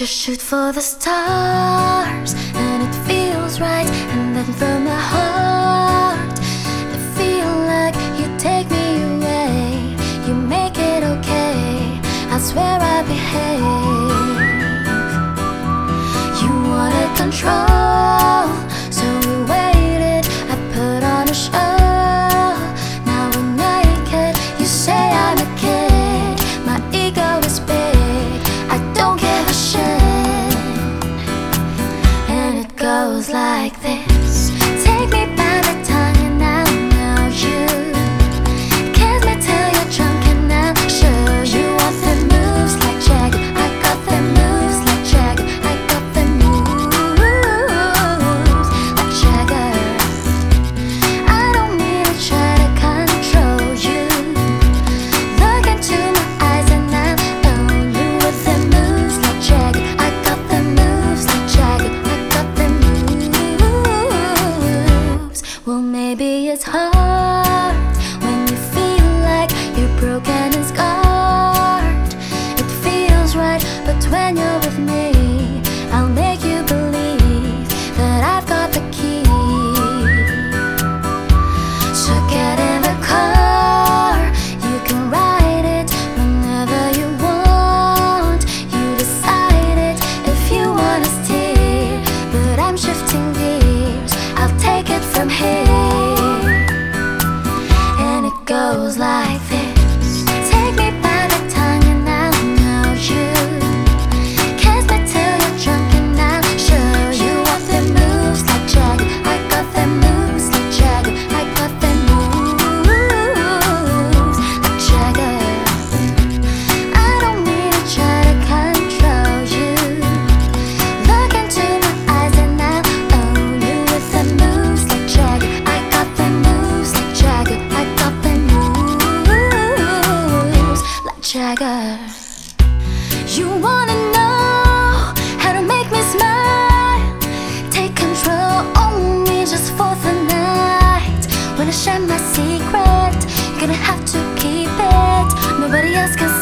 Just shoot for the stars, and it feels right. And then from my heart, I feel like you take me away. You make it okay. I swear I behave. You wanna control. goes like this. with me. Jagger. You wanna know how to make me smile? Take control on me just for the night. When I share my secret, you're gonna have to keep it. Nobody else can.